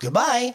Goodbye.